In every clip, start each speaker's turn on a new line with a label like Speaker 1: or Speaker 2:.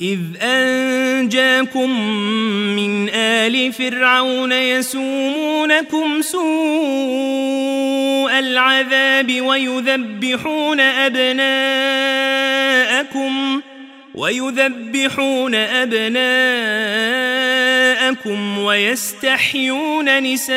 Speaker 1: إذ أنجاكم من آل فرعون يسومونكم سوء العذاب ويذبحون أبناءكم ويذبحون أبناءكم ويستحيون نساءكم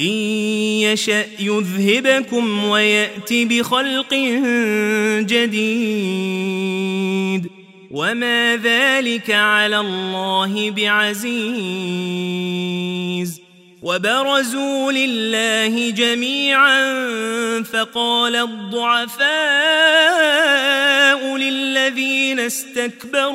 Speaker 1: إن يشأ يذهبكم ويأتي بخلق جديد. وما ذلك على الله بعزيز. وبرزوا لله جميعا فقال الضعفاء للذين استكبروا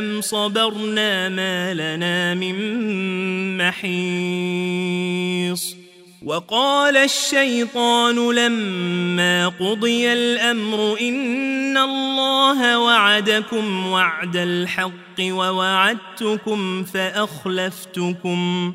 Speaker 1: أم صبرنا ما لنا من محيص وقال الشيطان لما قضي الأمر إن الله وعدكم وعد الحق ووعدتكم فأخلفتكم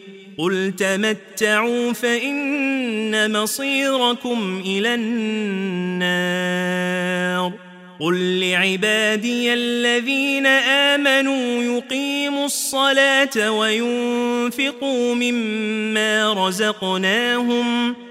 Speaker 1: قل تمتعوا فإن مصيركم إلى النار قل لعبادي الذين آمنوا يقيموا الصلاة وينفقوا مما رزقناهم وينفقوا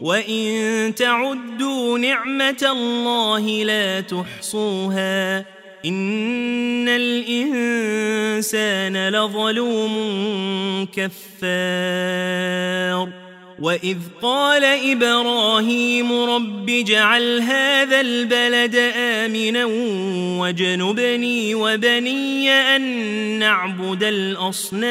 Speaker 1: وإن تعدوا نعمة الله لا تحصوها إن الإنسان لظلوم كفار وإذ قال إبراهيم رب اجعل هذا البلد آمنا وجنبني وبني أن نعبد الأصنام